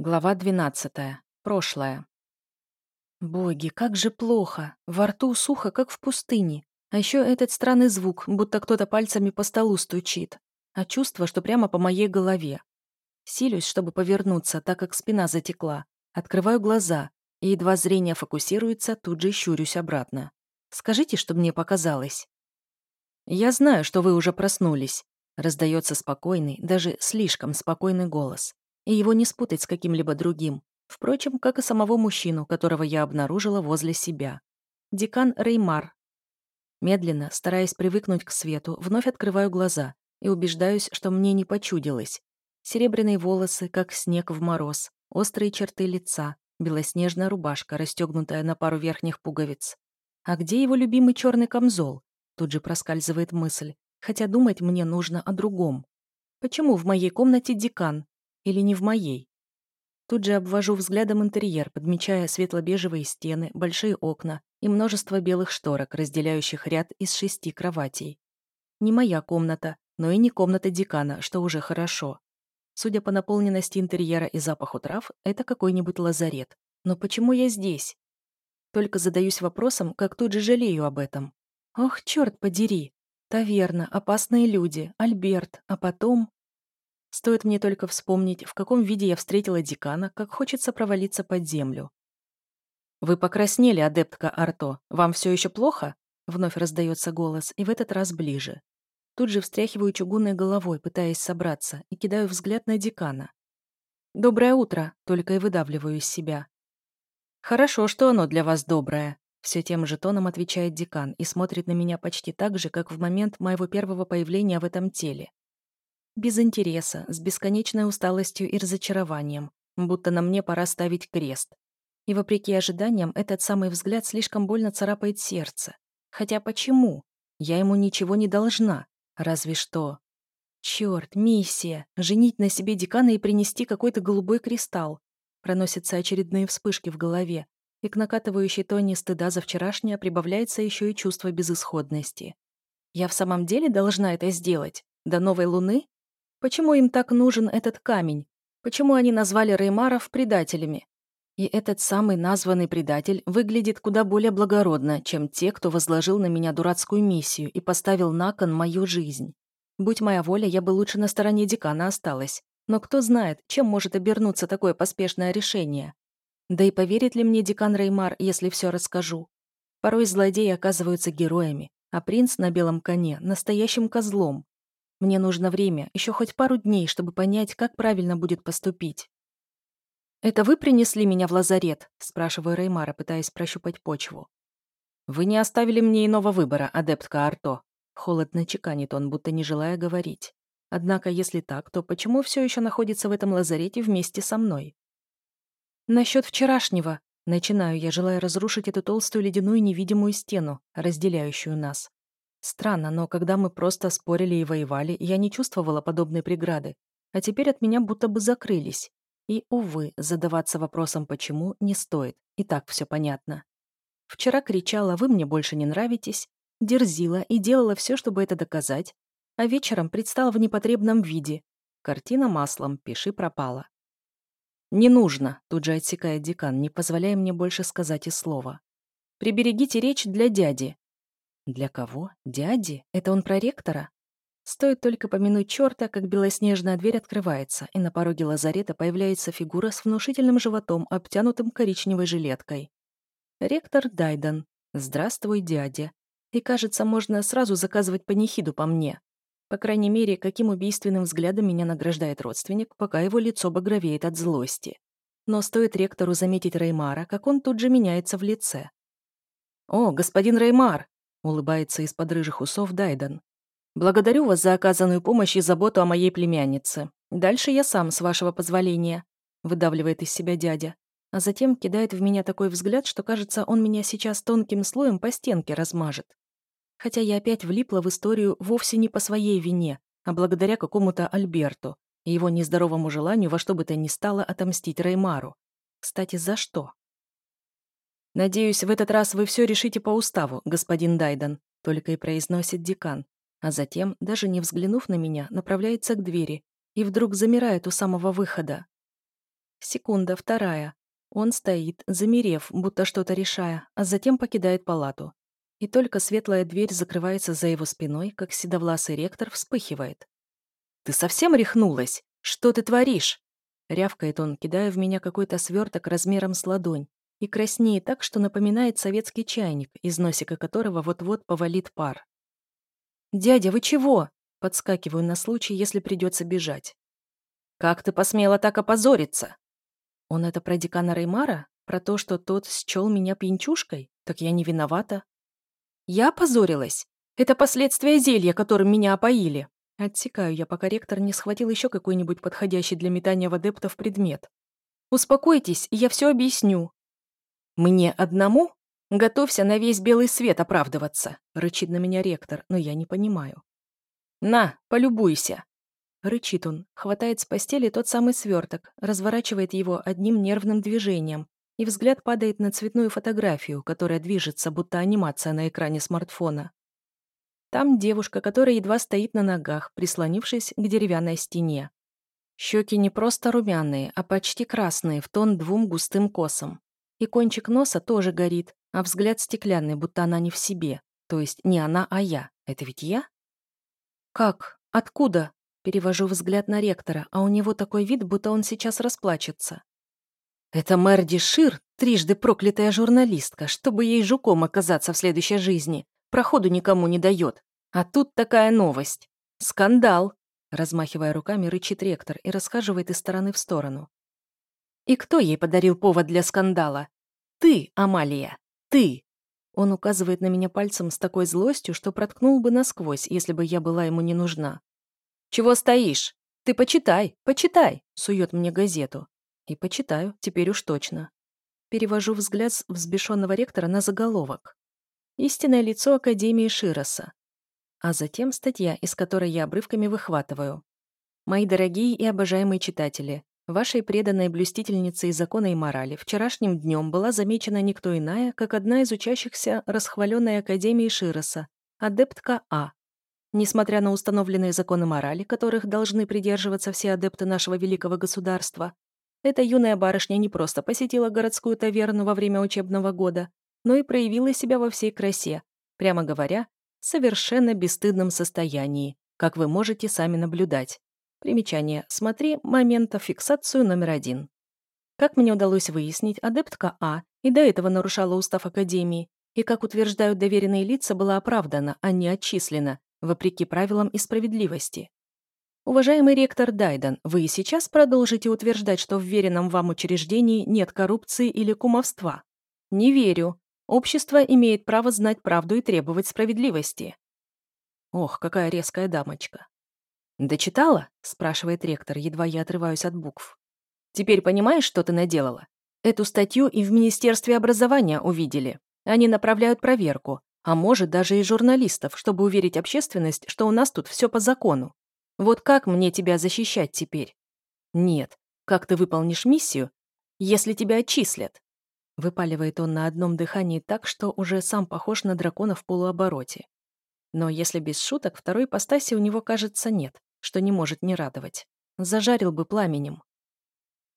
Глава 12. Прошлое. Боги, как же плохо. Во рту сухо, как в пустыне. А еще этот странный звук, будто кто-то пальцами по столу стучит. А чувство, что прямо по моей голове. Силюсь, чтобы повернуться, так как спина затекла. Открываю глаза, и едва зрение фокусируется, тут же щурюсь обратно. Скажите, что мне показалось. «Я знаю, что вы уже проснулись», — раздается спокойный, даже слишком спокойный голос и его не спутать с каким-либо другим. Впрочем, как и самого мужчину, которого я обнаружила возле себя. Декан Реймар. Медленно, стараясь привыкнуть к свету, вновь открываю глаза и убеждаюсь, что мне не почудилось. Серебряные волосы, как снег в мороз, острые черты лица, белоснежная рубашка, расстегнутая на пару верхних пуговиц. А где его любимый черный камзол? Тут же проскальзывает мысль, хотя думать мне нужно о другом. Почему в моей комнате декан, или не в моей? Тут же обвожу взглядом интерьер, подмечая светло-бежевые стены, большие окна и множество белых шторок, разделяющих ряд из шести кроватей. Не моя комната, но и не комната декана, что уже хорошо. Судя по наполненности интерьера и запаху трав, это какой-нибудь лазарет. Но почему я здесь? Только задаюсь вопросом, как тут же жалею об этом. Ох, черт подери! Таверна, опасные люди, Альберт, а потом... Стоит мне только вспомнить, в каком виде я встретила декана, как хочется провалиться под землю. «Вы покраснели, адептка Арто. Вам все еще плохо?» Вновь раздается голос, и в этот раз ближе. Тут же встряхиваю чугунной головой, пытаясь собраться, и кидаю взгляд на декана. «Доброе утро», — только и выдавливаю из себя. «Хорошо, что оно для вас доброе», — все тем же тоном отвечает декан и смотрит на меня почти так же, как в момент моего первого появления в этом теле. Без интереса, с бесконечной усталостью и разочарованием, будто на мне пора ставить крест. И вопреки ожиданиям, этот самый взгляд слишком больно царапает сердце. Хотя почему? Я ему ничего не должна. Разве что... Черт, миссия! Женить на себе декана и принести какой-то голубой кристалл. Проносятся очередные вспышки в голове, и к накатывающей тоне стыда за вчерашнее прибавляется еще и чувство безысходности. Я в самом деле должна это сделать? До новой луны? Почему им так нужен этот камень? Почему они назвали Реймаров предателями? И этот самый названный предатель выглядит куда более благородно, чем те, кто возложил на меня дурацкую миссию и поставил на кон мою жизнь. Будь моя воля, я бы лучше на стороне декана осталась. Но кто знает, чем может обернуться такое поспешное решение? Да и поверит ли мне декан Реймар, если все расскажу? Порой злодеи оказываются героями, а принц на белом коне – настоящим козлом. Мне нужно время, еще хоть пару дней, чтобы понять, как правильно будет поступить. «Это вы принесли меня в лазарет?» – спрашиваю Реймара, пытаясь прощупать почву. «Вы не оставили мне иного выбора, адептка Арто», – холодно чеканит он, будто не желая говорить. Однако, если так, то почему все еще находится в этом лазарете вместе со мной? Насчет вчерашнего. Начинаю я, желая разрушить эту толстую ледяную невидимую стену, разделяющую нас. Странно, но когда мы просто спорили и воевали, я не чувствовала подобной преграды, а теперь от меня будто бы закрылись. И, увы, задаваться вопросом «почему» не стоит, и так все понятно. Вчера кричала «вы мне больше не нравитесь», дерзила и делала все, чтобы это доказать, а вечером предстала в непотребном виде. Картина маслом, пиши пропала. «Не нужно», — тут же отсекает декан, не позволяя мне больше сказать и слова. «Приберегите речь для дяди. Для кого? Дяди? Это он про ректора? Стоит только помянуть черта, как белоснежная дверь открывается, и на пороге лазарета появляется фигура с внушительным животом, обтянутым коричневой жилеткой. Ректор Дайден. Здравствуй, дядя. И, кажется, можно сразу заказывать панихиду по мне. По крайней мере, каким убийственным взглядом меня награждает родственник, пока его лицо багровеет от злости. Но стоит ректору заметить Реймара, как он тут же меняется в лице. «О, господин Реймар!» Улыбается из-под рыжих усов Дайден. «Благодарю вас за оказанную помощь и заботу о моей племяннице. Дальше я сам, с вашего позволения», — выдавливает из себя дядя, а затем кидает в меня такой взгляд, что, кажется, он меня сейчас тонким слоем по стенке размажет. Хотя я опять влипла в историю вовсе не по своей вине, а благодаря какому-то Альберту и его нездоровому желанию во что бы то ни стало отомстить Реймару. Кстати, за что? «Надеюсь, в этот раз вы все решите по уставу, господин Дайден», только и произносит декан, а затем, даже не взглянув на меня, направляется к двери и вдруг замирает у самого выхода. Секунда, вторая. Он стоит, замерев, будто что-то решая, а затем покидает палату. И только светлая дверь закрывается за его спиной, как седовласый ректор вспыхивает. «Ты совсем рехнулась? Что ты творишь?» Рявкает он, кидая в меня какой-то сверток размером с ладонь, и краснеет так, что напоминает советский чайник, из носика которого вот-вот повалит пар. «Дядя, вы чего?» Подскакиваю на случай, если придется бежать. «Как ты посмела так опозориться?» Он это про декана Реймара? Про то, что тот счел меня пьянчушкой? Так я не виновата. Я опозорилась. Это последствия зелья, которым меня опоили. Отсекаю я, пока ректор не схватил еще какой-нибудь подходящий для метания в адептов предмет. Успокойтесь, я все объясню. Мне одному? Готовься на весь белый свет оправдываться, рычит на меня ректор, но я не понимаю. На, полюбуйся. Рычит он, хватает с постели тот самый сверток, разворачивает его одним нервным движением, и взгляд падает на цветную фотографию, которая движется, будто анимация на экране смартфона. Там девушка, которая едва стоит на ногах, прислонившись к деревянной стене. Щеки не просто румяные, а почти красные, в тон двум густым косам. И кончик носа тоже горит, а взгляд стеклянный, будто она не в себе. То есть не она, а я. Это ведь я? Как? Откуда? Перевожу взгляд на ректора, а у него такой вид, будто он сейчас расплачется. Это Мэрди Шир, трижды проклятая журналистка, чтобы ей жуком оказаться в следующей жизни. Проходу никому не дает. А тут такая новость. Скандал. Размахивая руками, рычит ректор и расхаживает из стороны в сторону. И кто ей подарил повод для скандала? Ты, Амалия, ты. Он указывает на меня пальцем с такой злостью, что проткнул бы насквозь, если бы я была ему не нужна. «Чего стоишь? Ты почитай, почитай!» — сует мне газету. И почитаю, теперь уж точно. Перевожу взгляд с взбешенного ректора на заголовок. Истинное лицо Академии Широса. А затем статья, из которой я обрывками выхватываю. Мои дорогие и обожаемые читатели, вашей преданной блюстительницей закона и морали вчерашним днем была замечена никто иная, как одна из учащихся расхваленной Академии Широса, адептка А, Несмотря на установленные законы морали, которых должны придерживаться все адепты нашего великого государства, эта юная барышня не просто посетила городскую таверну во время учебного года, но и проявила себя во всей красе, прямо говоря, в совершенно бесстыдном состоянии, как вы можете сами наблюдать. Примечание. Смотри момента фиксацию номер один. Как мне удалось выяснить, адептка А и до этого нарушала устав Академии, и, как утверждают доверенные лица, была оправдана, а не отчислена, вопреки правилам и справедливости. Уважаемый ректор Дайден, вы и сейчас продолжите утверждать, что в веренном вам учреждении нет коррупции или кумовства? Не верю. Общество имеет право знать правду и требовать справедливости. Ох, какая резкая дамочка. «Дочитала?» – спрашивает ректор, едва я отрываюсь от букв. «Теперь понимаешь, что ты наделала? Эту статью и в Министерстве образования увидели. Они направляют проверку, а может даже и журналистов, чтобы уверить общественность, что у нас тут все по закону. Вот как мне тебя защищать теперь? Нет. Как ты выполнишь миссию, если тебя отчислят? Выпаливает он на одном дыхании так, что уже сам похож на дракона в полуобороте. Но если без шуток, второй ипостаси у него, кажется, нет, что не может не радовать. Зажарил бы пламенем.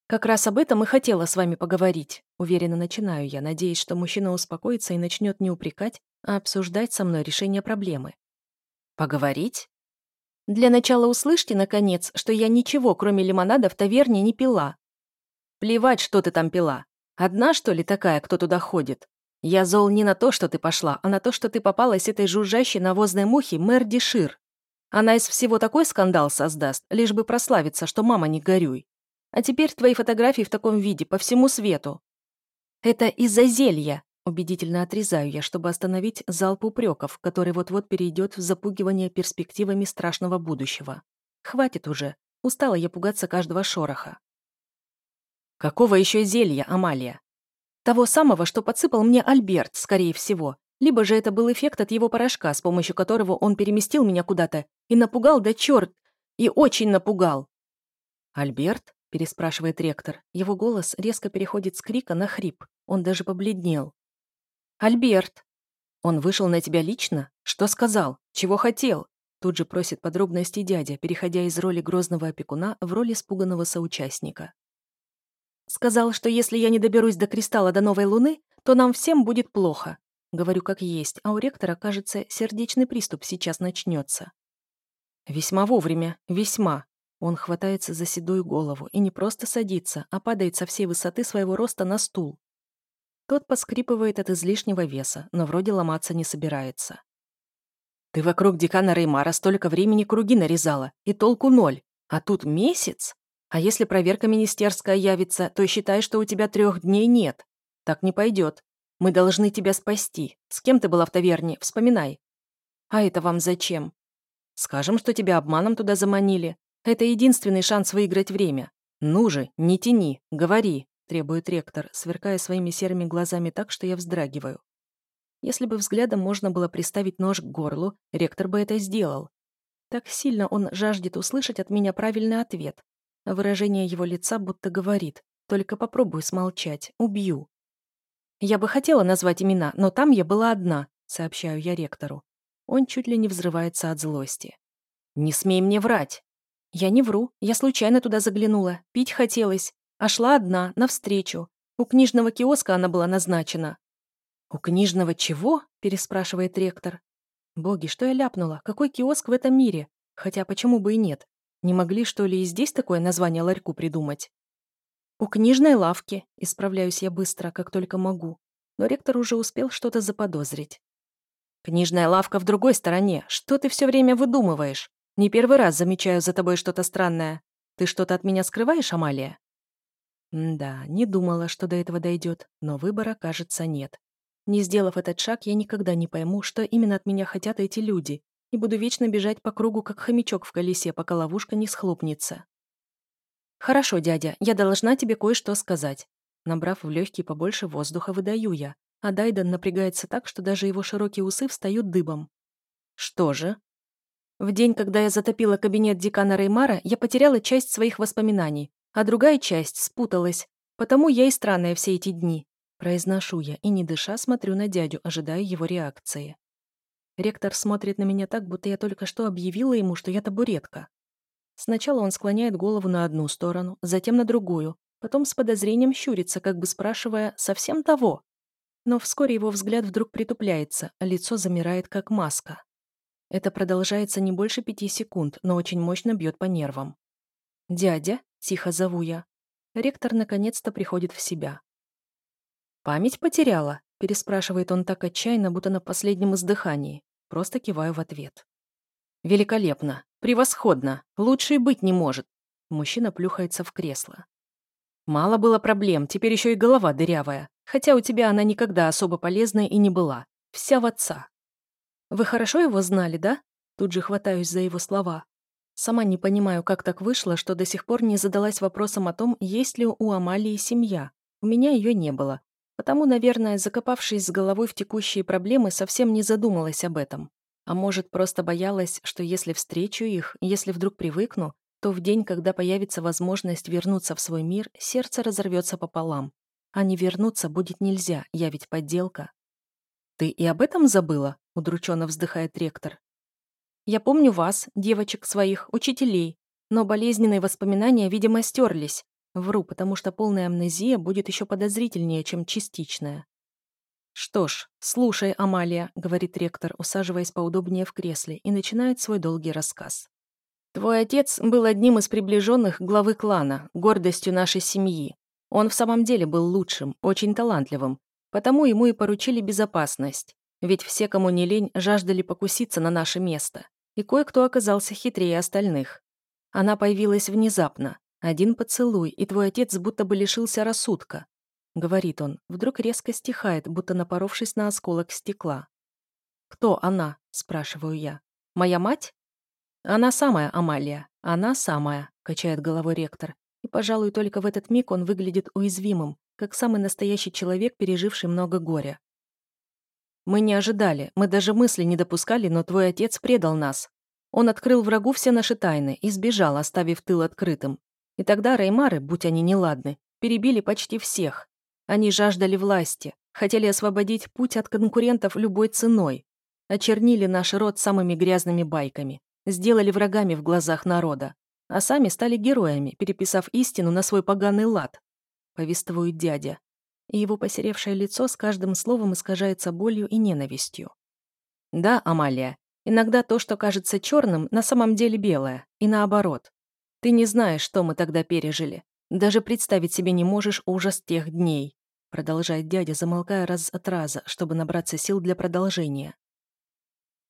«Как раз об этом и хотела с вами поговорить», — уверенно начинаю я, надеясь, что мужчина успокоится и начнет не упрекать, а обсуждать со мной решение проблемы. «Поговорить?» Для начала услышьте, наконец, что я ничего, кроме лимонада, в таверне не пила. Плевать, что ты там пила. Одна, что ли, такая, кто туда ходит? Я зол не на то, что ты пошла, а на то, что ты попалась этой жужжащей навозной мухе Мэрди Шир. Она из всего такой скандал создаст, лишь бы прославиться, что мама не горюй. А теперь твои фотографии в таком виде, по всему свету. Это из-за зелья. Убедительно отрезаю я, чтобы остановить залп упреков, который вот-вот перейдет в запугивание перспективами страшного будущего. Хватит уже. Устала я пугаться каждого шороха. Какого еще зелья, Амалия? Того самого, что подсыпал мне Альберт, скорее всего. Либо же это был эффект от его порошка, с помощью которого он переместил меня куда-то и напугал, да черт, и очень напугал. Альберт? переспрашивает ректор. Его голос резко переходит с крика на хрип. Он даже побледнел. «Альберт!» «Он вышел на тебя лично? Что сказал? Чего хотел?» Тут же просит подробности дядя, переходя из роли грозного опекуна в роль испуганного соучастника. Сказал, что если я не доберусь до кристалла до новой луны, то нам всем будет плохо. Говорю как есть, а у ректора, кажется, сердечный приступ сейчас начнется. Весьма вовремя, весьма. Он хватается за седую голову и не просто садится, а падает со всей высоты своего роста на стул. Тот поскрипывает от излишнего веса, но вроде ломаться не собирается. «Ты вокруг декана Реймара столько времени круги нарезала, и толку ноль. А тут месяц? А если проверка министерская явится, то считай, что у тебя трех дней нет. Так не пойдет. Мы должны тебя спасти. С кем ты была в таверне? Вспоминай. А это вам зачем? Скажем, что тебя обманом туда заманили. Это единственный шанс выиграть время. Ну же, не тяни, говори требует ректор, сверкая своими серыми глазами так, что я вздрагиваю. Если бы взглядом можно было приставить нож к горлу, ректор бы это сделал. Так сильно он жаждет услышать от меня правильный ответ. Выражение его лица будто говорит «Только попробуй смолчать, убью». «Я бы хотела назвать имена, но там я была одна», — сообщаю я ректору. Он чуть ли не взрывается от злости. «Не смей мне врать!» «Я не вру, я случайно туда заглянула, пить хотелось. А шла одна, навстречу. У книжного киоска она была назначена. «У книжного чего?» – переспрашивает ректор. «Боги, что я ляпнула? Какой киоск в этом мире? Хотя почему бы и нет? Не могли, что ли, и здесь такое название ларьку придумать?» «У книжной лавки», – исправляюсь я быстро, как только могу. Но ректор уже успел что-то заподозрить. «Книжная лавка в другой стороне. Что ты все время выдумываешь? Не первый раз замечаю за тобой что-то странное. Ты что-то от меня скрываешь, Амалия?» да, не думала, что до этого дойдет, но выбора, кажется, нет. Не сделав этот шаг, я никогда не пойму, что именно от меня хотят эти люди, и буду вечно бежать по кругу, как хомячок в колесе, пока ловушка не схлопнется. «Хорошо, дядя, я должна тебе кое-что сказать». Набрав в легкие побольше воздуха, выдаю я, а Дайден напрягается так, что даже его широкие усы встают дыбом. «Что же?» В день, когда я затопила кабинет декана Реймара, я потеряла часть своих воспоминаний, а другая часть спуталась, потому я и странная все эти дни. Произношу я и, не дыша, смотрю на дядю, ожидая его реакции. Ректор смотрит на меня так, будто я только что объявила ему, что я табуретка. Сначала он склоняет голову на одну сторону, затем на другую, потом с подозрением щурится, как бы спрашивая «совсем того?». Но вскоре его взгляд вдруг притупляется, а лицо замирает, как маска. Это продолжается не больше пяти секунд, но очень мощно бьет по нервам. «Дядя?» Тихо зову я. Ректор наконец-то приходит в себя. «Память потеряла?» – переспрашивает он так отчаянно, будто на последнем издыхании. Просто киваю в ответ. «Великолепно! Превосходно! Лучше и быть не может!» Мужчина плюхается в кресло. «Мало было проблем, теперь еще и голова дырявая. Хотя у тебя она никогда особо полезная и не была. Вся в отца». «Вы хорошо его знали, да?» Тут же хватаюсь за его слова. Сама не понимаю, как так вышло, что до сих пор не задалась вопросом о том, есть ли у Амалии семья. У меня ее не было. Потому, наверное, закопавшись с головой в текущие проблемы, совсем не задумалась об этом. А может, просто боялась, что если встречу их, если вдруг привыкну, то в день, когда появится возможность вернуться в свой мир, сердце разорвется пополам. А не вернуться будет нельзя, я ведь подделка. «Ты и об этом забыла?» – удрученно вздыхает ректор. Я помню вас, девочек своих, учителей, но болезненные воспоминания, видимо, стерлись. Вру, потому что полная амнезия будет еще подозрительнее, чем частичная. «Что ж, слушай, Амалия», — говорит ректор, усаживаясь поудобнее в кресле, и начинает свой долгий рассказ. «Твой отец был одним из приближенных главы клана, гордостью нашей семьи. Он в самом деле был лучшим, очень талантливым, потому ему и поручили безопасность. Ведь все, кому не лень, жаждали покуситься на наше место. И кое-кто оказался хитрее остальных. Она появилась внезапно. Один поцелуй, и твой отец будто бы лишился рассудка. Говорит он, вдруг резко стихает, будто напоровшись на осколок стекла. «Кто она?» – спрашиваю я. «Моя мать?» «Она самая, Амалия. Она самая», – качает головой ректор. И, пожалуй, только в этот миг он выглядит уязвимым, как самый настоящий человек, переживший много горя. Мы не ожидали, мы даже мысли не допускали, но твой отец предал нас. Он открыл врагу все наши тайны и сбежал, оставив тыл открытым. И тогда Реймары, будь они неладны, перебили почти всех. Они жаждали власти, хотели освободить путь от конкурентов любой ценой. Очернили наш род самыми грязными байками, сделали врагами в глазах народа, а сами стали героями, переписав истину на свой поганый лад. повествует дядя. И его посеревшее лицо с каждым словом искажается болью и ненавистью. Да, Амалия, иногда то, что кажется черным, на самом деле белое, и наоборот. Ты не знаешь, что мы тогда пережили. Даже представить себе не можешь ужас тех дней. Продолжает дядя, замолкая раз от раза, чтобы набраться сил для продолжения.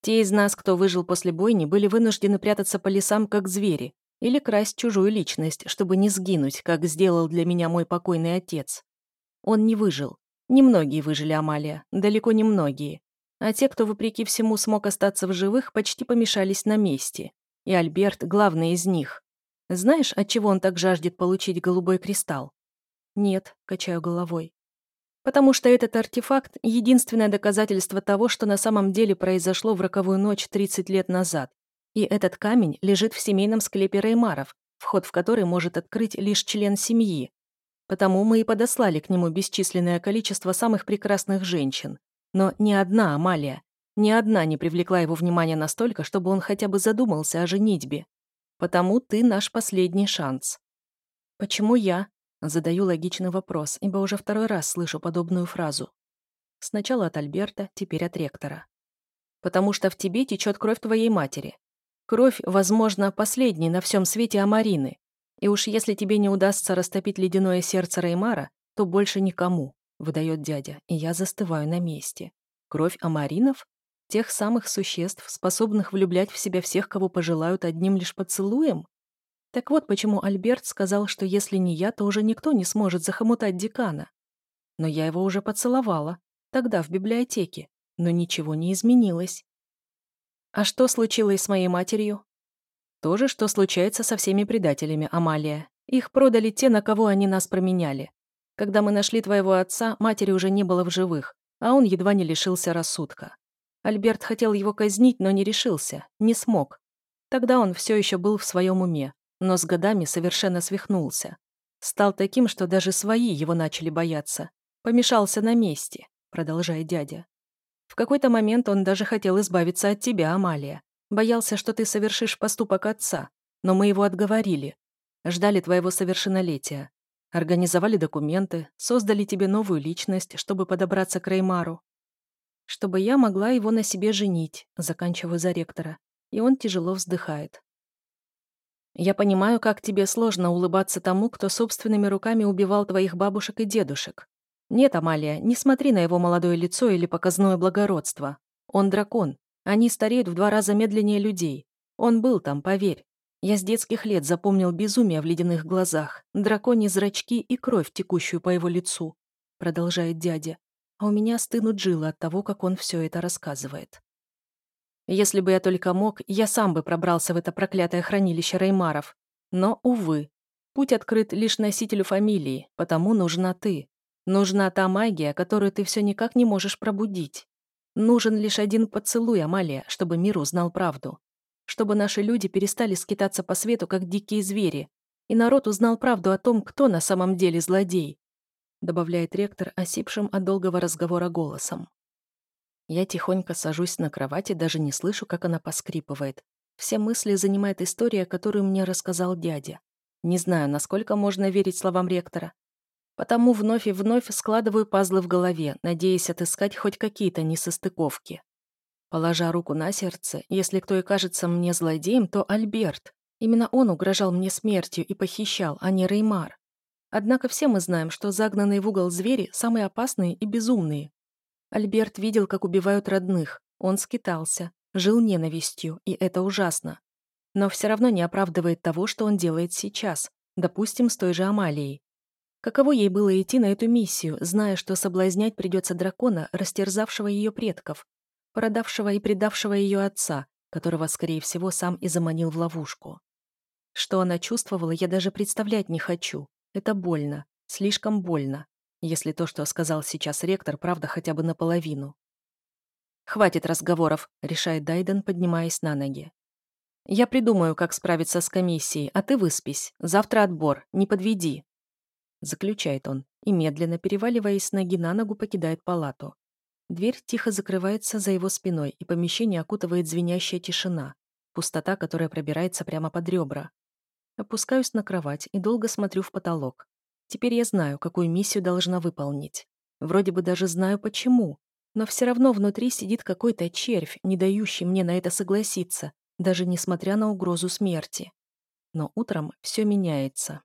Те из нас, кто выжил после бойни, были вынуждены прятаться по лесам, как звери, или красть чужую личность, чтобы не сгинуть, как сделал для меня мой покойный отец. Он не выжил. Немногие выжили, Амалия, далеко не многие. А те, кто, вопреки всему, смог остаться в живых, почти помешались на месте. И Альберт – главный из них. Знаешь, от чего он так жаждет получить голубой кристалл? Нет, качаю головой. Потому что этот артефакт — единственное доказательство того, что на самом деле произошло в роковую ночь 30 лет назад. И этот камень лежит в семейном склепе Реймаров, вход в который может открыть лишь член семьи. Потому мы и подослали к нему бесчисленное количество самых прекрасных женщин. Но ни одна Амалия, ни одна не привлекла его внимания настолько, чтобы он хотя бы задумался о женитьбе. Потому ты наш последний шанс. Почему я? Задаю логичный вопрос, ибо уже второй раз слышу подобную фразу. Сначала от Альберта, теперь от ректора. Потому что в тебе течет кровь твоей матери. Кровь, возможно, последней на всем свете Амарины. И уж если тебе не удастся растопить ледяное сердце Реймара, то больше никому, выдает дядя, и я застываю на месте. Кровь Амаринов? Тех самых существ, способных влюблять в себя всех, кого пожелают одним лишь поцелуем? Так вот, почему Альберт сказал, что если не я, то уже никто не сможет захомутать декана. Но я его уже поцеловала. Тогда, в библиотеке. Но ничего не изменилось. А что случилось с моей матерью? То же, что случается со всеми предателями, Амалия. Их продали те, на кого они нас променяли. Когда мы нашли твоего отца, матери уже не было в живых, а он едва не лишился рассудка. Альберт хотел его казнить, но не решился, не смог. Тогда он все еще был в своем уме, но с годами совершенно свихнулся. Стал таким, что даже свои его начали бояться. Помешался на месте, продолжает дядя. В какой-то момент он даже хотел избавиться от тебя, Амалия. Боялся, что ты совершишь поступок отца, но мы его отговорили. Ждали твоего совершеннолетия. Организовали документы, создали тебе новую личность, чтобы подобраться к Реймару. Чтобы я могла его на себе женить, заканчиваю за ректора. И он тяжело вздыхает. Я понимаю, как тебе сложно улыбаться тому, кто собственными руками убивал твоих бабушек и дедушек. Нет, Амалия, не смотри на его молодое лицо или показное благородство. Он дракон. Они стареют в два раза медленнее людей. Он был там, поверь. Я с детских лет запомнил безумие в ледяных глазах, драконьи зрачки и кровь, текущую по его лицу. Продолжает дядя. А у меня стынут жилы от того, как он все это рассказывает. Если бы я только мог, я сам бы пробрался в это проклятое хранилище Реймаров. Но, увы, путь открыт лишь носителю фамилии, потому нужна ты. Нужна та магия, которую ты все никак не можешь пробудить. Нужен лишь один поцелуй, Амалия, чтобы мир узнал правду. Чтобы наши люди перестали скитаться по свету, как дикие звери, и народ узнал правду о том, кто на самом деле злодей», добавляет ректор осипшим от долгого разговора голосом. Я тихонько сажусь на кровати, даже не слышу, как она поскрипывает. Все мысли занимает история, которую мне рассказал дядя. Не знаю, насколько можно верить словам ректора. Потому вновь и вновь складываю пазлы в голове, надеясь отыскать хоть какие-то несостыковки. Положа руку на сердце, если кто и кажется мне злодеем, то Альберт. Именно он угрожал мне смертью и похищал, а не Реймар. Однако все мы знаем, что загнанные в угол звери самые опасные и безумные, Альберт видел, как убивают родных. Он скитался, жил ненавистью, и это ужасно. Но все равно не оправдывает того, что он делает сейчас, допустим, с той же Амалией. Каково ей было идти на эту миссию, зная, что соблазнять придется дракона, растерзавшего ее предков, продавшего и предавшего ее отца, которого, скорее всего, сам и заманил в ловушку. Что она чувствовала, я даже представлять не хочу. Это больно, слишком больно если то, что сказал сейчас ректор, правда хотя бы наполовину. «Хватит разговоров», — решает Дайден, поднимаясь на ноги. «Я придумаю, как справиться с комиссией, а ты выспись. Завтра отбор, не подведи». Заключает он и, медленно переваливаясь с ноги на ногу, покидает палату. Дверь тихо закрывается за его спиной, и помещение окутывает звенящая тишина, пустота, которая пробирается прямо под ребра. Опускаюсь на кровать и долго смотрю в потолок. Теперь я знаю, какую миссию должна выполнить. Вроде бы даже знаю почему, но все равно внутри сидит какой-то червь, не дающий мне на это согласиться, даже несмотря на угрозу смерти. Но утром все меняется.